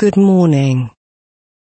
Good morning.